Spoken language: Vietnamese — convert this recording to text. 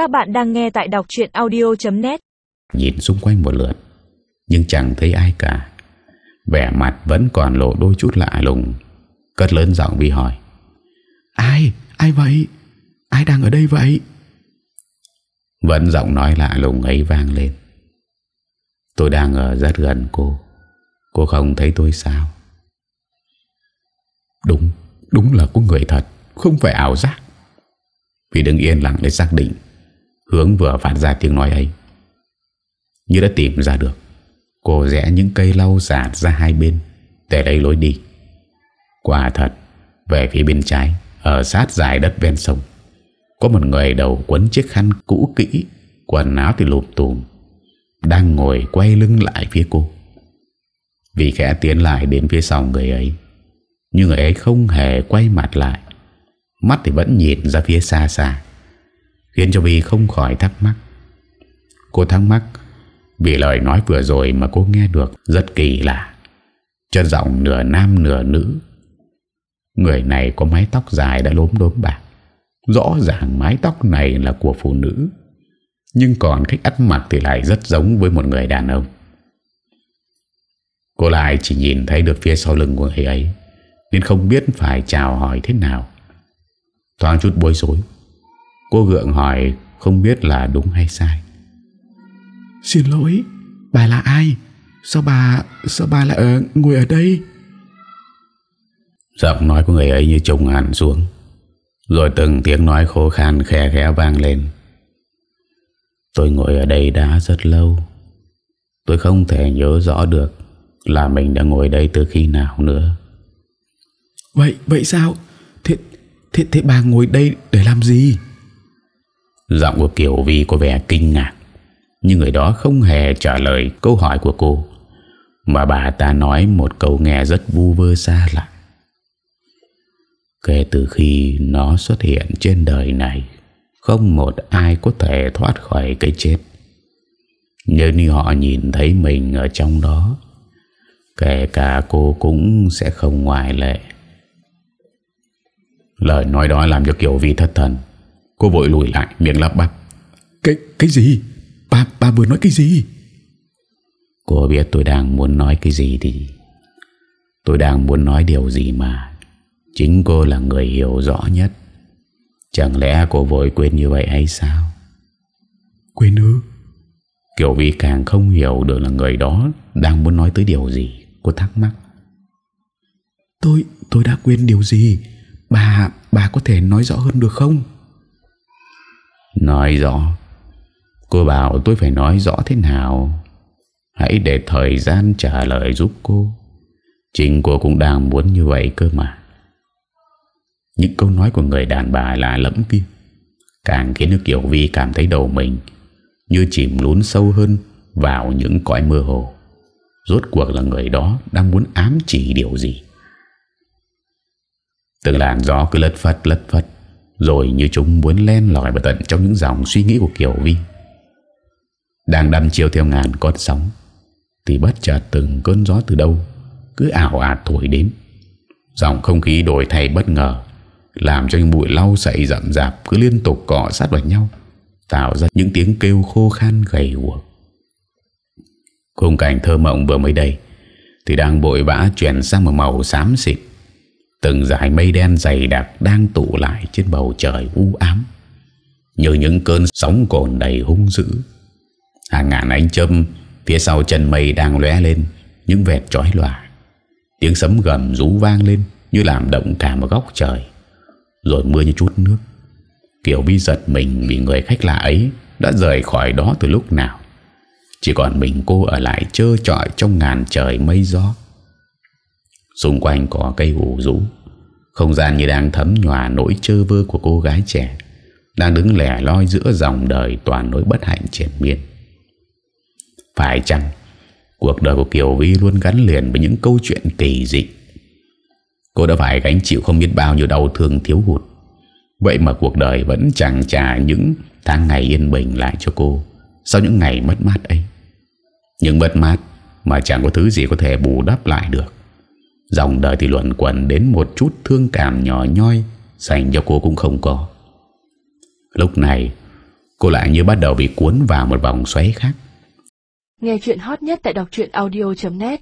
Các bạn đang nghe tại đọc chuyện audio.net Nhìn xung quanh một lượt Nhưng chẳng thấy ai cả. Vẻ mặt vẫn còn lộ đôi chút lạ lùng. Cất lớn giọng Vi hỏi. Ai? Ai vậy? Ai đang ở đây vậy? Vẫn giọng nói lạ lùng ấy vang lên. Tôi đang ở rất gần cô. Cô không thấy tôi sao? Đúng Đúng là có người thật Không phải ảo giác. Vì đứng yên lặng để xác định Hướng vừa phát ra tiếng nói ấy. Như đã tìm ra được, Cô rẽ những cây lau sạt ra hai bên, Để lấy lối đi. Quả thật, Về phía bên trái, Ở sát dài đất ven sông, Có một người đầu quấn chiếc khăn cũ kỹ, Quần áo thì lụp tùm, Đang ngồi quay lưng lại phía cô. Vì khẽ tiến lại đến phía sau người ấy, Nhưng người ấy không hề quay mặt lại, Mắt thì vẫn nhìn ra phía xa xa. Khiến cho Vi không khỏi thắc mắc. Cô thắc mắc, Vì lời nói vừa rồi mà cô nghe được Rất kỳ lạ. Chân giọng nửa nam nửa nữ. Người này có mái tóc dài đã lốm đốm bạc. Rõ ràng mái tóc này là của phụ nữ. Nhưng còn cách ăn mặc thì lại rất giống với một người đàn ông. Cô lại chỉ nhìn thấy được phía sau lưng của người ấy, Nên không biết phải chào hỏi thế nào. Thoáng chút bối rối Cô gượng hỏi không biết là đúng hay sai. Xin lỗi Bà là ai? Sao bà Sao bà lại ở, ngồi ở đây? Giọng nói của người ấy như trùng hẳn xuống. Rồi từng tiếng nói khô khan khe khẽ vang lên. Tôi ngồi ở đây đã rất lâu. Tôi không thể nhớ rõ được Là mình đã ngồi đây từ khi nào nữa. Vậy vậy sao? Thế, thế, thế bà ngồi đây để làm gì Giọng của Kiều Vi có vẻ kinh ngạc, Nhưng người đó không hề trả lời câu hỏi của cô. Mà bà ta nói một câu nghe rất vu vơ xa lạ. Kể từ khi nó xuất hiện trên đời này, Không một ai có thể thoát khỏi cái chết. Nếu như họ nhìn thấy mình ở trong đó, Kể cả cô cũng sẽ không ngoại lệ. Lời nói đó làm cho Kiều Vi thất thần. Cô vội lùi lại miệng lắp bắp. Cái cái gì? Bà, bà vừa nói cái gì? Cô biết tôi đang muốn nói cái gì thì Tôi đang muốn nói điều gì mà Chính cô là người hiểu rõ nhất. Chẳng lẽ cô vội quên như vậy hay sao? Quên ư? Kiều Vi càng không hiểu được là người đó Đang muốn nói tới điều gì Cô thắc mắc. Tôi tôi đã quên điều gì? Bà bà có thể nói rõ hơn được không Nói rõ. Cô bảo tôi phải nói rõ thế nào? Hãy để thời gian trả lời giúp cô. Chính cô cũng đang muốn như vậy cơ mà. Những câu nói của người đàn bà là lẫm kia Càng khiến nước Kiều Vi cảm thấy đầu mình Như chìm lún sâu hơn Vào những cõi mơ hồ. Rốt cuộc là người đó Đang muốn ám chỉ điều gì? Từng làn gió cứ lất phất lất phất. Rồi như chúng muốn len lỏi vào tận Trong những dòng suy nghĩ của Kiều Vi. Đang đâm chiều theo ngàn con sóng, Thì bất chợt từng cơn gió từ đâu Cứ ảo ạt thổi đến. Dòng không khí đổi thay bất ngờ, Làm cho những bụi lau sậy rậm rạp Cứ liên tục cọ sát vào nhau, Tạo ra những tiếng kêu khô khan gầy guộc. Khung cảnh thơ mộng vừa mới đây Thì đang bội vã chuyển sang một màu xám xịt. Từng dải mây đen dày đặc Đang tụ lại trên bầu trời u ám. Như những cơn sóng cồn đầy hung dữ. Hàng ngàn ánh châm Phía sau chân mây đang lóe lên, Những vẹt trói lòa. Tiếng sấm gầm rú vang lên Như làm động cả một góc trời. Rồi mưa như chút nước. Kiểu bi giật mình vì người khách lạ ấy Đã rời khỏi đó từ lúc nào. Chỉ còn mình cô ở lại Chơ trọi trong ngàn trời mây gió. Xung quanh có cây ủ rũ. Không gian như đang thấm nhòa nỗi chơ vơ của cô gái trẻ, Đang đứng lẻ loi giữa dòng đời toàn nỗi bất hạnh triển miên. Phải chăng Cuộc đời của Kiều Vi luôn gắn liền với những câu chuyện kỳ dị? Cô đã phải gánh chịu không biết bao nhiêu đau thương thiếu hụt. Vậy mà cuộc đời vẫn chẳng trả những tháng ngày yên bình lại cho cô Sau những ngày mất mát ấy. Những mất mát mà chẳng có thứ gì có thể bù đắp lại được. Dòng đời thì luận quẩn đến một chút thương cảm nhỏ nhoi Dành cho cô cũng không có. Lúc này, Cô lại như bắt đầu bị cuốn vào một vòng xoáy khác. Nghe chuyện hot nhất tại đọc audio.net